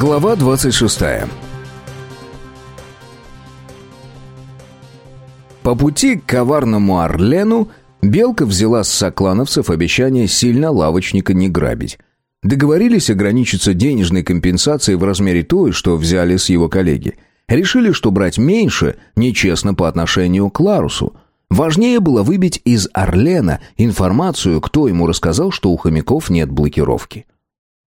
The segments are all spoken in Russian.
Глава 26 По пути к коварному Орлену Белка взяла с соклановцев обещание сильно лавочника не грабить. Договорились ограничиться денежной компенсацией в размере той, что взяли с его коллеги. Решили, что брать меньше нечестно по отношению к Ларусу. Важнее было выбить из Орлена информацию, кто ему рассказал, что у хомяков нет блокировки.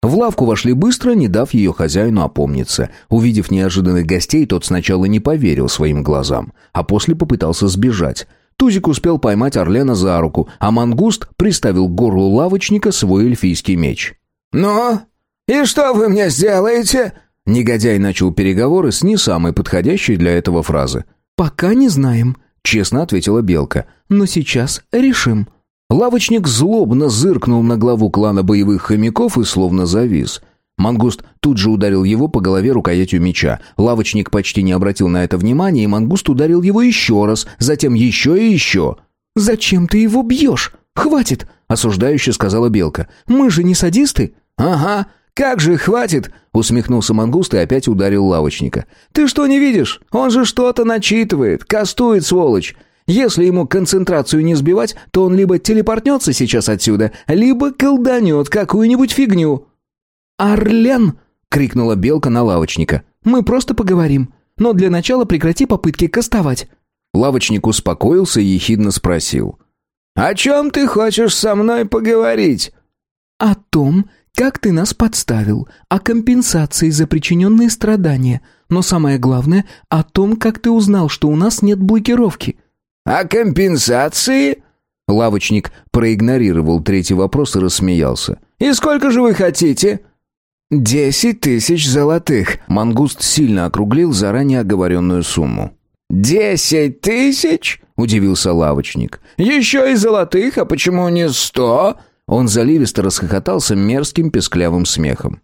В лавку вошли быстро, не дав ее хозяину опомниться. Увидев неожиданных гостей, тот сначала не поверил своим глазам, а после попытался сбежать. Тузик успел поймать Орлена за руку, а мангуст приставил к горлу лавочника свой эльфийский меч. «Ну, и что вы мне сделаете?» Негодяй начал переговоры с не самой подходящей для этого фразы. «Пока не знаем», — честно ответила Белка. «Но сейчас решим». Лавочник злобно зыркнул на главу клана боевых хомяков и словно завис. Мангуст тут же ударил его по голове рукоятью меча. Лавочник почти не обратил на это внимания, и Мангуст ударил его еще раз, затем еще и еще. «Зачем ты его бьешь? Хватит!» — осуждающе сказала Белка. «Мы же не садисты?» «Ага, как же хватит!» — усмехнулся Мангуст и опять ударил лавочника. «Ты что не видишь? Он же что-то начитывает, кастует, сволочь!» Если ему концентрацию не сбивать, то он либо телепортнется сейчас отсюда, либо колданет какую-нибудь фигню». «Орлен!» — крикнула белка на лавочника. «Мы просто поговорим, но для начала прекрати попытки кастовать». Лавочник успокоился и ехидно спросил. «О чем ты хочешь со мной поговорить?» «О том, как ты нас подставил, о компенсации за причиненные страдания, но самое главное, о том, как ты узнал, что у нас нет блокировки». «О компенсации?» Лавочник проигнорировал третий вопрос и рассмеялся. «И сколько же вы хотите?» «Десять тысяч золотых!» Мангуст сильно округлил заранее оговоренную сумму. «Десять тысяч?» — удивился лавочник. «Еще и золотых, а почему не сто?» Он заливисто расхохотался мерзким песклявым смехом.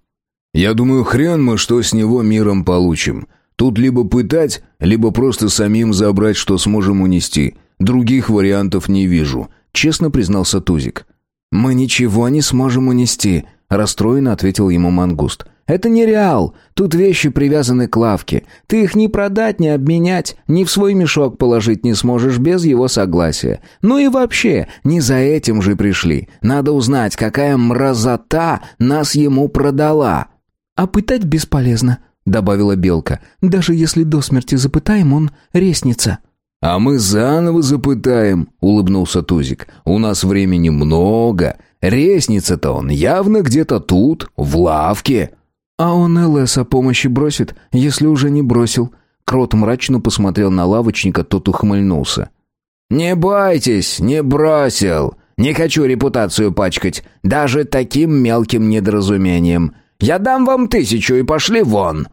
«Я думаю, хрен мы что с него миром получим. Тут либо пытать, либо просто самим забрать, что сможем унести. Других вариантов не вижу», — честно признался Тузик. «Мы ничего не сможем унести», Расстроенно ответил ему мангуст. «Это не реал. Тут вещи привязаны к лавке. Ты их ни продать, ни обменять, ни в свой мешок положить не сможешь без его согласия. Ну и вообще, не за этим же пришли. Надо узнать, какая мразота нас ему продала». «А пытать бесполезно», — добавила Белка. «Даже если до смерти запытаем, он реснится». «А мы заново запытаем», — улыбнулся Тузик. «У нас времени много. Ресница-то он явно где-то тут, в лавке». «А он ЛС о помощи бросит, если уже не бросил». Крот мрачно посмотрел на лавочника, тот ухмыльнулся. «Не бойтесь, не бросил. Не хочу репутацию пачкать, даже таким мелким недоразумением. Я дам вам тысячу и пошли вон».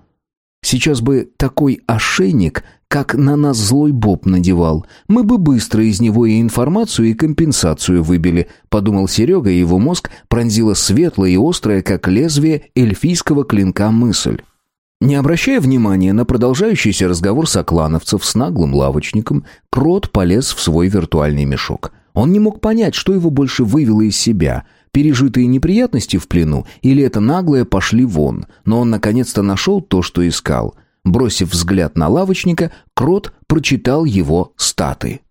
Сейчас бы такой ошейник как на нас злой Боб надевал. Мы бы быстро из него и информацию, и компенсацию выбили», — подумал Серега, и его мозг пронзила светлая и острая, как лезвие эльфийского клинка мысль. Не обращая внимания на продолжающийся разговор соклановцев с наглым лавочником, Крот полез в свой виртуальный мешок. Он не мог понять, что его больше вывело из себя — пережитые неприятности в плену или это наглое пошли вон, но он наконец-то нашел то, что искал — Бросив взгляд на лавочника, Крот прочитал его статы.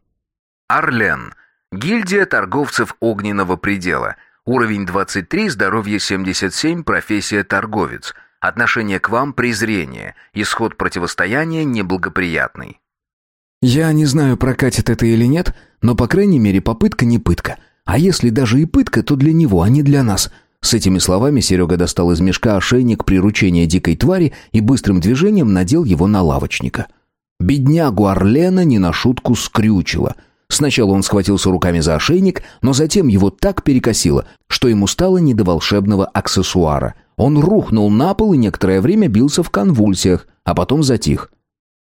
Орлен. Гильдия торговцев огненного предела. Уровень 23, здоровье 77, профессия торговец. Отношение к вам презрение. Исход противостояния неблагоприятный. Я не знаю, прокатит это или нет, но, по крайней мере, попытка не пытка. А если даже и пытка, то для него, а не для нас. С этими словами Серега достал из мешка ошейник приручения дикой твари и быстрым движением надел его на лавочника. Беднягу Орлена не на шутку скрючило. Сначала он схватился руками за ошейник, но затем его так перекосило, что ему стало не до волшебного аксессуара. Он рухнул на пол и некоторое время бился в конвульсиях, а потом затих.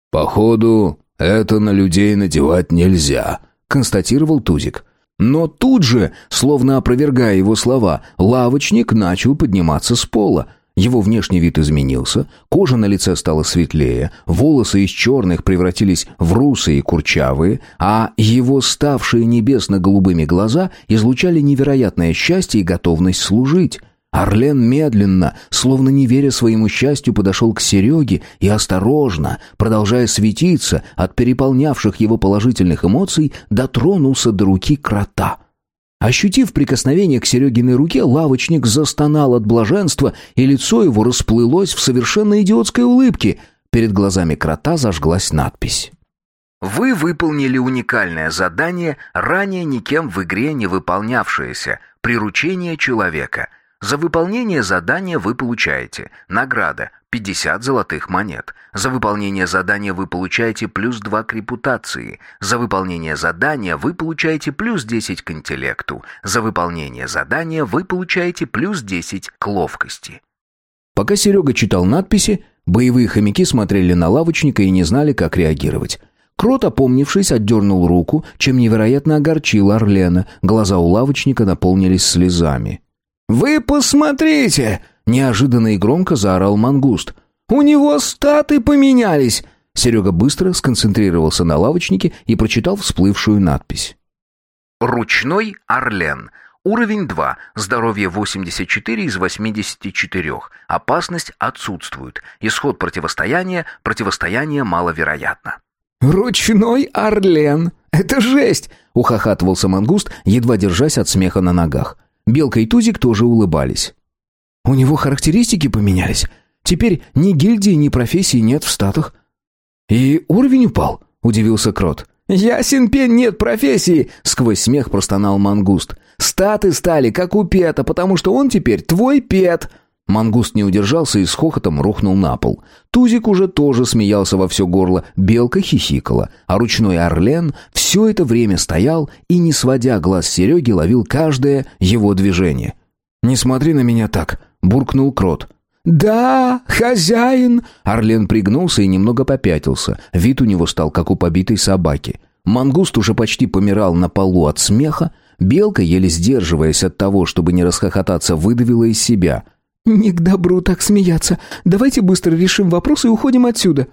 «Походу, это на людей надевать нельзя», — констатировал Тузик. Но тут же, словно опровергая его слова, лавочник начал подниматься с пола. Его внешний вид изменился, кожа на лице стала светлее, волосы из черных превратились в русые и курчавые, а его ставшие небесно-голубыми глаза излучали невероятное счастье и готовность служить. Орлен медленно, словно не веря своему счастью, подошел к Сереге и осторожно, продолжая светиться от переполнявших его положительных эмоций, дотронулся до руки крота. Ощутив прикосновение к Серегиной руке, лавочник застонал от блаженства, и лицо его расплылось в совершенно идиотской улыбке. Перед глазами крота зажглась надпись. Вы выполнили уникальное задание, ранее никем в игре не выполнявшееся – приручение человека. За выполнение задания вы получаете награда 50 золотых монет. За выполнение задания вы получаете плюс 2 к репутации. За выполнение задания вы получаете плюс 10 к интеллекту. За выполнение задания вы получаете плюс 10 к ловкости. Пока Серега читал надписи, боевые хомяки смотрели на лавочника и не знали, как реагировать. Крот, опомнившись, отдернул руку, чем невероятно огорчил Орлена. Глаза у лавочника наполнились слезами. «Вы посмотрите!» — неожиданно и громко заорал мангуст. «У него статы поменялись!» Серега быстро сконцентрировался на лавочнике и прочитал всплывшую надпись. «Ручной Орлен. Уровень 2. Здоровье 84 из 84. Опасность отсутствует. Исход противостояния. Противостояние маловероятно». «Ручной Орлен! Это жесть!» — ухахатывался мангуст, едва держась от смеха на ногах. Белка и Тузик тоже улыбались. «У него характеристики поменялись. Теперь ни гильдии, ни профессии нет в статах». «И уровень упал?» — удивился Крот. «Ясен пень, нет профессии!» — сквозь смех простонал мангуст. «Статы стали, как у Пета, потому что он теперь твой Пет!» Мангуст не удержался и с хохотом рухнул на пол. Тузик уже тоже смеялся во все горло, белка хихикала, а ручной Орлен все это время стоял и, не сводя глаз Сереги, ловил каждое его движение. «Не смотри на меня так», — буркнул Крот. «Да, хозяин!» Орлен пригнулся и немного попятился. Вид у него стал, как у побитой собаки. Мангуст уже почти помирал на полу от смеха. Белка, еле сдерживаясь от того, чтобы не расхохотаться, выдавила из себя — «Не к добру так смеяться. Давайте быстро решим вопрос и уходим отсюда».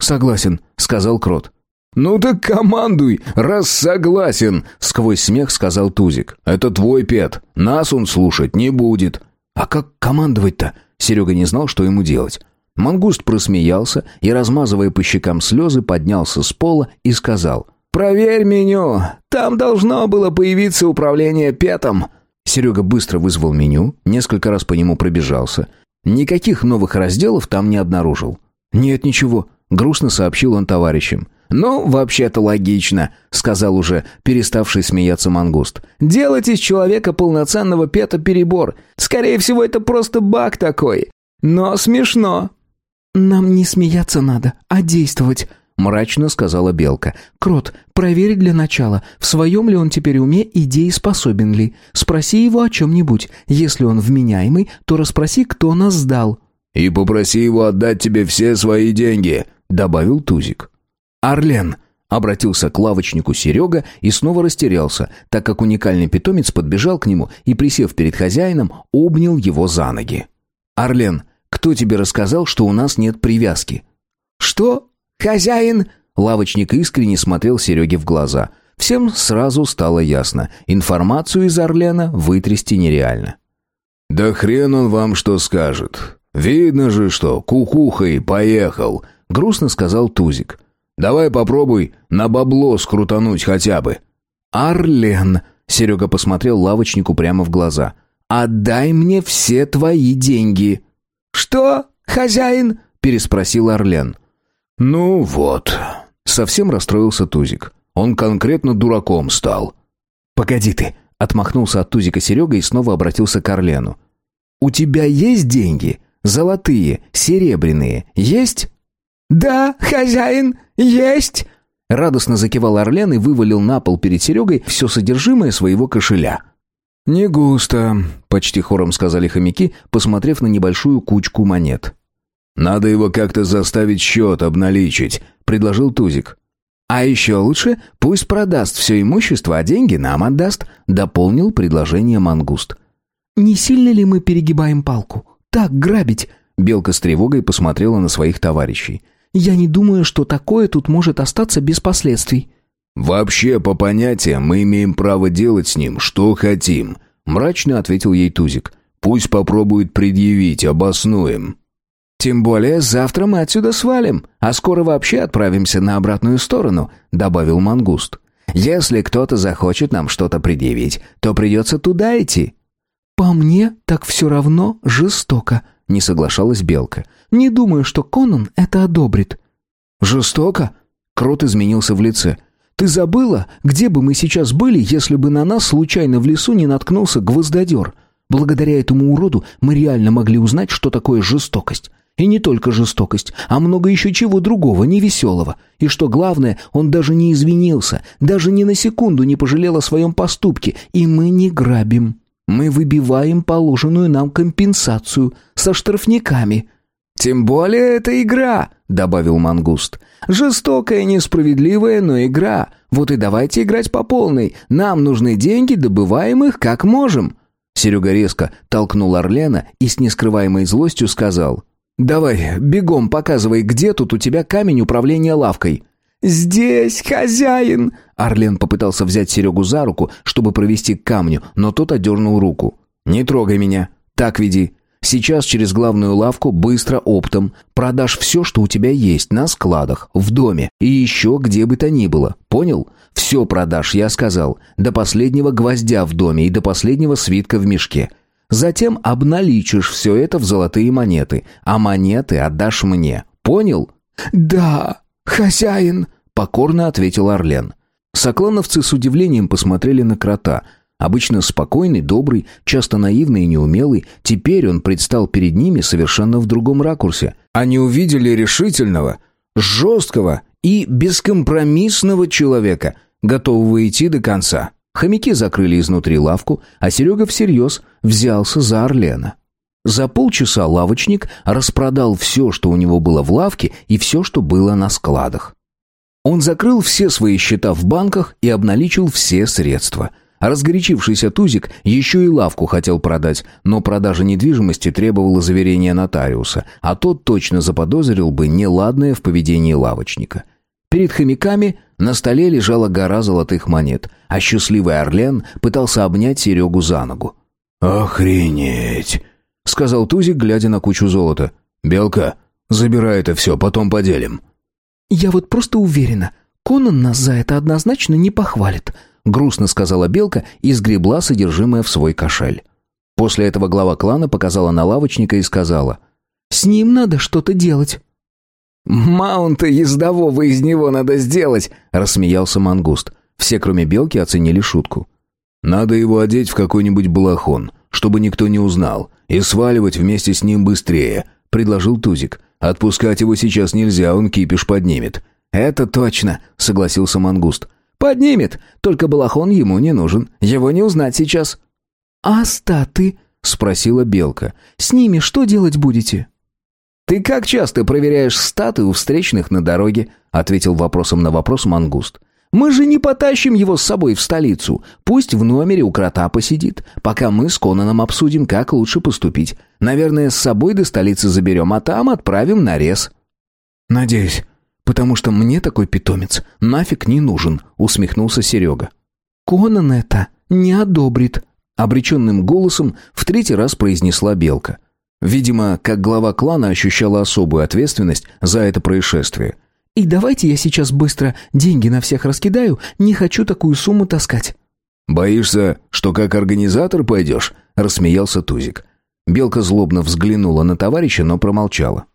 «Согласен», — сказал Крот. «Ну так командуй, раз согласен», — сквозь смех сказал Тузик. «Это твой пет. Нас он слушать не будет». «А как командовать-то?» Серега не знал, что ему делать. Мангуст просмеялся и, размазывая по щекам слезы, поднялся с пола и сказал. «Проверь меню. Там должно было появиться управление петом». Серега быстро вызвал меню, несколько раз по нему пробежался. Никаких новых разделов там не обнаружил. «Нет ничего», — грустно сообщил он товарищам. «Ну, вообще-то логично», — сказал уже переставший смеяться мангуст. «Делать из человека полноценного пета перебор. Скорее всего, это просто баг такой. Но смешно». «Нам не смеяться надо, а действовать», мрачно сказала Белка. «Крот, проверь для начала, в своем ли он теперь уме и дееспособен ли. Спроси его о чем-нибудь. Если он вменяемый, то расспроси, кто нас сдал». «И попроси его отдать тебе все свои деньги», — добавил Тузик. «Орлен», — обратился к лавочнику Серега и снова растерялся, так как уникальный питомец подбежал к нему и, присев перед хозяином, обнял его за ноги. «Орлен, кто тебе рассказал, что у нас нет привязки?» «Что?» «Хозяин!» Лавочник искренне смотрел Сереге в глаза. Всем сразу стало ясно. Информацию из Орлена вытрясти нереально. «Да хрен он вам что скажет. Видно же, что кукухой поехал», — грустно сказал Тузик. «Давай попробуй на бабло скрутануть хотя бы». «Орлен!» — Серега посмотрел лавочнику прямо в глаза. «Отдай мне все твои деньги». «Что, хозяин?» — переспросил Орлен. «Ну вот», — совсем расстроился Тузик. «Он конкретно дураком стал». «Погоди ты», — отмахнулся от Тузика Серега и снова обратился к Орлену. «У тебя есть деньги? Золотые, серебряные, есть?» «Да, хозяин, есть!» Радостно закивал Орлен и вывалил на пол перед Серегой все содержимое своего кошеля. «Не густо», — почти хором сказали хомяки, посмотрев на небольшую кучку монет. «Надо его как-то заставить счет обналичить», — предложил Тузик. «А еще лучше пусть продаст все имущество, а деньги нам отдаст», — дополнил предложение Мангуст. «Не сильно ли мы перегибаем палку? Так грабить?» Белка с тревогой посмотрела на своих товарищей. «Я не думаю, что такое тут может остаться без последствий». «Вообще, по понятиям, мы имеем право делать с ним, что хотим», — мрачно ответил ей Тузик. Пусть попробует предъявить, обоснуем». «Тем более завтра мы отсюда свалим, а скоро вообще отправимся на обратную сторону», — добавил Мангуст. «Если кто-то захочет нам что-то предъявить, то придется туда идти». «По мне так все равно жестоко», — не соглашалась Белка. «Не думаю, что Конан это одобрит». «Жестоко?» Крот изменился в лице. «Ты забыла, где бы мы сейчас были, если бы на нас случайно в лесу не наткнулся гвоздодер? Благодаря этому уроду мы реально могли узнать, что такое жестокость. И не только жестокость, а много еще чего другого, невеселого. И что главное, он даже не извинился, даже ни на секунду не пожалел о своем поступке, и мы не грабим. Мы выбиваем положенную нам компенсацию со штрафниками». «Тем более это игра», — добавил Мангуст. «Жестокая, несправедливая, но игра. Вот и давайте играть по полной. Нам нужны деньги, добываем их как можем». Серега резко толкнул Орлена и с нескрываемой злостью сказал. «Давай, бегом показывай, где тут у тебя камень управления лавкой». «Здесь, хозяин!» Орлен попытался взять Серегу за руку, чтобы провести к камню, но тот отдернул руку. «Не трогай меня. Так веди. Сейчас через главную лавку быстро оптом продашь все, что у тебя есть на складах, в доме и еще где бы то ни было. Понял? Все продашь, я сказал. До последнего гвоздя в доме и до последнего свитка в мешке. Затем обналичишь все это в золотые монеты, а монеты отдашь мне. Понял? Да, хозяин, покорно ответил Орлен. Соклановцы с удивлением посмотрели на крота – Обычно спокойный, добрый, часто наивный и неумелый, теперь он предстал перед ними совершенно в другом ракурсе. Они увидели решительного, жесткого и бескомпромиссного человека, готового идти до конца. Хомяки закрыли изнутри лавку, а Серега всерьез взялся за Орлена. За полчаса лавочник распродал все, что у него было в лавке, и все, что было на складах. Он закрыл все свои счета в банках и обналичил все средства – Разгорячившийся Тузик еще и лавку хотел продать, но продажа недвижимости требовала заверения нотариуса, а тот точно заподозрил бы неладное в поведении лавочника. Перед хомяками на столе лежала гора золотых монет, а счастливый Орлен пытался обнять Серегу за ногу. «Охренеть!» — сказал Тузик, глядя на кучу золота. «Белка, забирай это все, потом поделим». «Я вот просто уверена, Конан нас за это однозначно не похвалит», грустно сказала белка и сгребла содержимое в свой кошель. После этого глава клана показала на лавочника и сказала: "С ним надо что-то делать". «Маунта ездового из него надо сделать!» — рассмеялся мангуст. Все, кроме белки, оценили шутку. «Надо его одеть в какой-нибудь балахон, чтобы никто не узнал, и сваливать вместе с ним быстрее», — предложил Тузик. «Отпускать его сейчас нельзя, он кипиш поднимет». «Это точно», — согласился мангуст. «Поднимет, только балахон ему не нужен, его не узнать сейчас». «А статы?» — спросила Белка. «С ними что делать будете?» «Ты как часто проверяешь статы у встречных на дороге?» — ответил вопросом на вопрос мангуст. «Мы же не потащим его с собой в столицу. Пусть в номере у крота посидит, пока мы с Конаном обсудим, как лучше поступить. Наверное, с собой до столицы заберем, а там отправим на рез». «Надеюсь, потому что мне такой питомец нафиг не нужен», — усмехнулся Серега. «Конан это не одобрит», — обреченным голосом в третий раз произнесла Белка. Видимо, как глава клана ощущала особую ответственность за это происшествие. «И давайте я сейчас быстро деньги на всех раскидаю, не хочу такую сумму таскать». «Боишься, что как организатор пойдешь?» — рассмеялся Тузик. Белка злобно взглянула на товарища, но промолчала.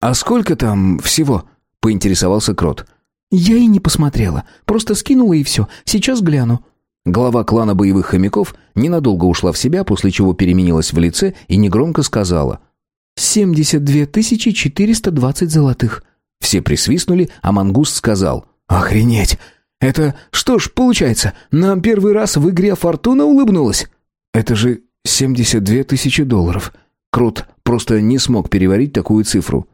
«А сколько там всего?» — поинтересовался Крот. «Я и не посмотрела. Просто скинула и все. Сейчас гляну». Глава клана боевых хомяков ненадолго ушла в себя, после чего переменилась в лице и негромко сказала. «Семьдесят две тысячи четыреста двадцать золотых». Все присвистнули, а мангуст сказал. «Охренеть! Это что ж, получается, нам первый раз в игре фортуна улыбнулась?» «Это же семьдесят две тысячи долларов». Крут просто не смог переварить такую цифру.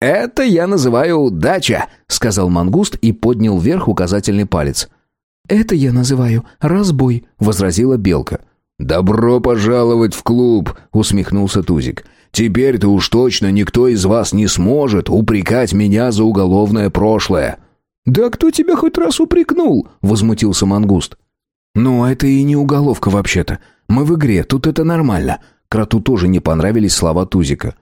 «Это я называю удача», — сказал мангуст и поднял вверх указательный палец. «Это я называю разбой», — возразила белка. «Добро пожаловать в клуб», — усмехнулся Тузик. «Теперь-то уж точно никто из вас не сможет упрекать меня за уголовное прошлое». «Да кто тебя хоть раз упрекнул?» — возмутился мангуст. «Ну, это и не уголовка вообще-то. Мы в игре, тут это нормально». Кроту тоже не понравились слова Тузика.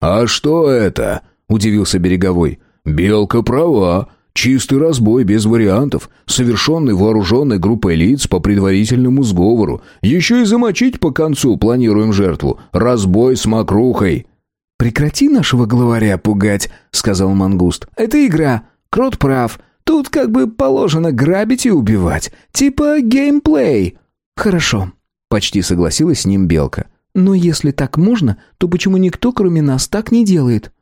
«А что это?» — удивился Береговой. «Белка права. Чистый разбой, без вариантов, совершенный вооруженной группой лиц по предварительному сговору. Еще и замочить по концу планируем жертву. Разбой с мокрухой». «Прекрати нашего главаря пугать», — сказал Мангуст. «Это игра. Крот прав. Тут как бы положено грабить и убивать. Типа геймплей». «Хорошо», — почти согласилась с ним Белка. «Но если так можно, то почему никто, кроме нас, так не делает?»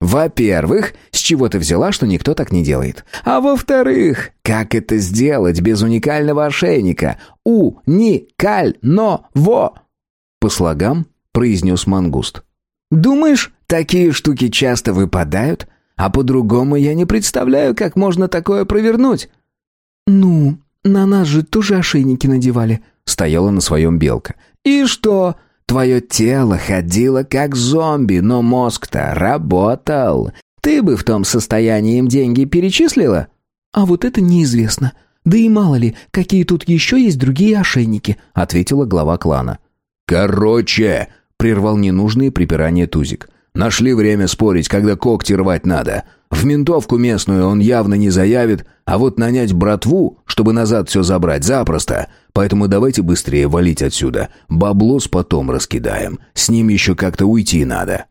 Во-первых, с чего ты взяла, что никто так не делает? А во-вторых, как это сделать без уникального ошейника? У-ни-каль-но-во. По слогам произнес мангуст. Думаешь, такие штуки часто выпадают? А по-другому я не представляю, как можно такое провернуть. Ну, на нас же тоже ошейники надевали. Стояла на своем белка. И что? Твое тело ходило как зомби, но мозг-то работал. Ты бы в том состоянии им деньги перечислила? А вот это неизвестно. Да и мало ли, какие тут еще есть другие ошейники, ответила глава клана. Короче, прервал ненужные припирания Тузик. Нашли время спорить, когда когти рвать надо. В ментовку местную он явно не заявит, а вот нанять братву, чтобы назад все забрать, запросто. Поэтому давайте быстрее валить отсюда. Баблос потом раскидаем. С ним еще как-то уйти надо».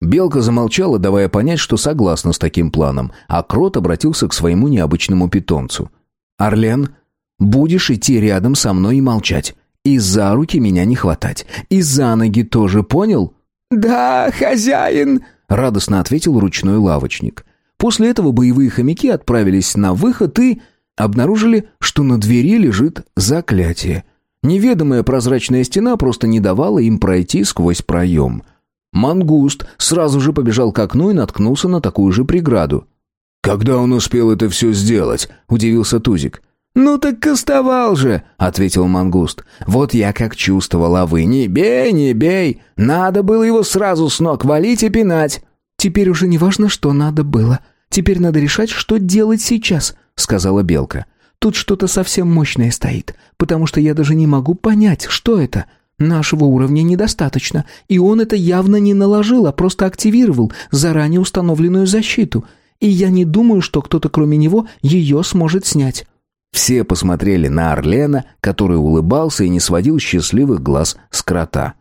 Белка замолчала, давая понять, что согласна с таким планом, а Крот обратился к своему необычному питомцу. «Орлен, будешь идти рядом со мной и молчать. И за руки меня не хватать. И за ноги тоже, понял?» «Да, хозяин!» — радостно ответил ручной лавочник. После этого боевые хомяки отправились на выход и обнаружили, что на двери лежит заклятие. Неведомая прозрачная стена просто не давала им пройти сквозь проем. Мангуст сразу же побежал к окну и наткнулся на такую же преграду. «Когда он успел это все сделать?» – удивился Тузик. «Ну так кастовал же», — ответил мангуст. «Вот я как чувствовал, а вы не бей, не бей. Надо было его сразу с ног валить и пинать». «Теперь уже не важно, что надо было. Теперь надо решать, что делать сейчас», — сказала Белка. «Тут что-то совсем мощное стоит, потому что я даже не могу понять, что это. Нашего уровня недостаточно, и он это явно не наложил, а просто активировал заранее установленную защиту. И я не думаю, что кто-то кроме него ее сможет снять». Все посмотрели на Орлена, который улыбался и не сводил счастливых глаз с крота.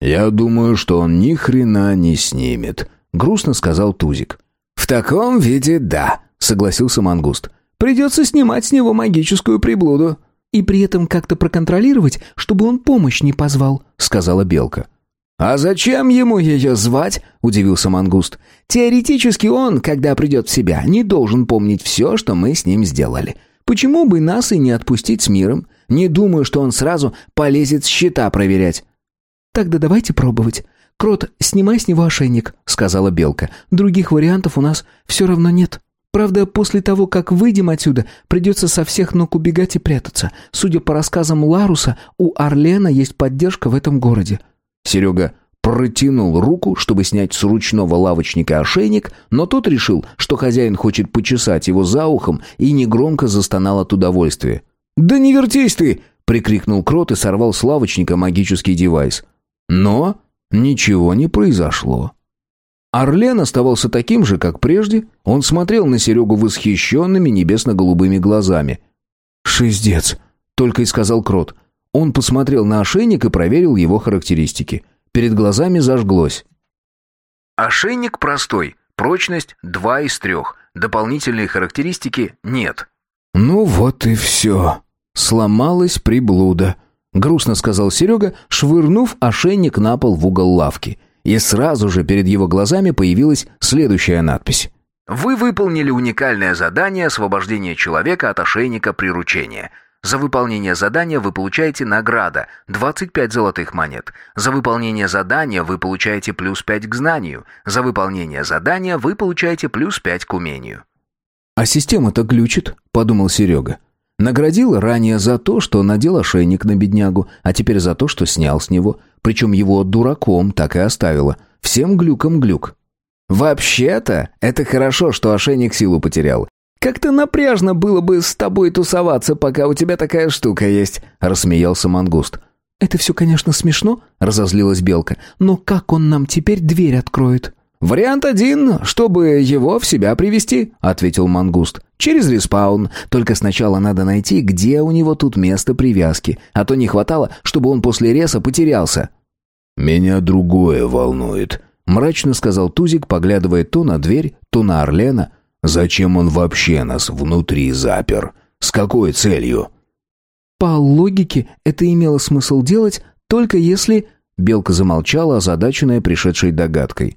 «Я думаю, что он ни хрена не снимет», грустно сказал Тузик. В таком виде да, согласился Мангуст. Придется снимать с него магическую приблуду. И при этом как-то проконтролировать, чтобы он помощь не позвал, сказала Белка. «А зачем ему ее звать?» – удивился Мангуст. «Теоретически он, когда придет в себя, не должен помнить все, что мы с ним сделали. Почему бы нас и не отпустить с миром? Не думаю, что он сразу полезет счета проверять». «Тогда давайте пробовать. «Крот, снимай с него ошейник», — сказала Белка. «Других вариантов у нас все равно нет. Правда, после того, как выйдем отсюда, придется со всех ног убегать и прятаться. Судя по рассказам Ларуса, у Орлена есть поддержка в этом городе». Серега протянул руку, чтобы снять с ручного лавочника ошейник, но тот решил, что хозяин хочет почесать его за ухом и негромко застонал от удовольствия. «Да не вертись ты!» — прикрикнул Крот и сорвал с лавочника магический девайс. Но Ничего не произошло. Орлен оставался таким же, как прежде. Он смотрел на Серегу восхищенными небесно-голубыми глазами. «Шиздец», — только и сказал Крот. Он посмотрел на ошейник и проверил его характеристики. Перед глазами зажглось. Ошейник простой. Прочность 2 из 3. Дополнительные характеристики нет. «Ну вот и все. Сломалась приблуда», грустно сказал Серега, швырнув ошейник на пол в угол лавки. И сразу же перед его глазами появилась следующая надпись. Вы выполнили уникальное задание освобождения человека от ошейника приручения. За выполнение задания вы получаете награда 25 золотых монет. За выполнение задания вы получаете плюс 5 к знанию. За выполнение задания вы получаете плюс 5 к умению. А система-то глючит, подумал Серега. Наградила ранее за то, что надел ошейник на беднягу, а теперь за то, что снял с него. Причем его дураком так и оставила. Всем глюком глюк. «Вообще-то, это хорошо, что ошейник силу потерял. Как-то напряжно было бы с тобой тусоваться, пока у тебя такая штука есть», — рассмеялся Мангуст. «Это все, конечно, смешно», — разозлилась Белка, «но как он нам теперь дверь откроет?» «Вариант один, чтобы его в себя привести», — ответил Мангуст. «Через респаун. Только сначала надо найти, где у него тут место привязки, а то не хватало, чтобы он после реса потерялся». «Меня другое волнует», — мрачно сказал Тузик, поглядывая то на дверь, то на Орлена. «Зачем он вообще нас внутри запер? С какой целью?» «По логике, это имело смысл делать, только если...» Белка замолчала, озадаченная пришедшей догадкой.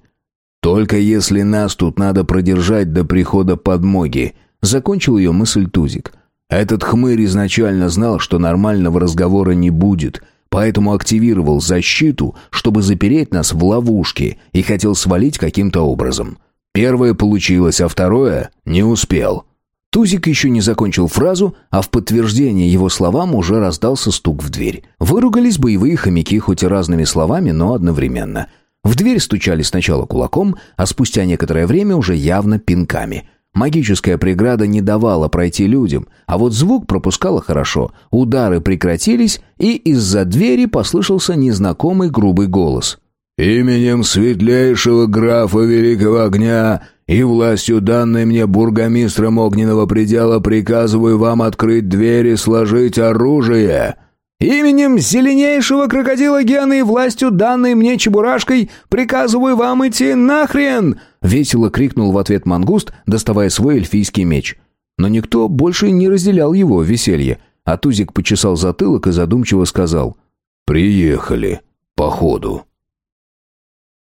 «Только если нас тут надо продержать до прихода подмоги», — закончил ее мысль Тузик. «Этот хмырь изначально знал, что нормального разговора не будет, поэтому активировал защиту, чтобы запереть нас в ловушке и хотел свалить каким-то образом. Первое получилось, а второе не успел». Тузик еще не закончил фразу, а в подтверждение его словам уже раздался стук в дверь. Выругались боевые хомяки хоть и разными словами, но одновременно — в дверь стучали сначала кулаком, а спустя некоторое время уже явно пинками. Магическая преграда не давала пройти людям, а вот звук пропускала хорошо. Удары прекратились, и из-за двери послышался незнакомый грубый голос. «Именем светлейшего графа Великого Огня и властью данной мне бургомистром Огненного Предела приказываю вам открыть двери и сложить оружие!» Именем зеленейшего крокодила Гены и властью, данной мне чебурашкой, приказываю вам идти нахрен!» Весело крикнул в ответ мангуст, доставая свой эльфийский меч. Но никто больше не разделял его веселье, а Тузик почесал затылок и задумчиво сказал «Приехали, походу».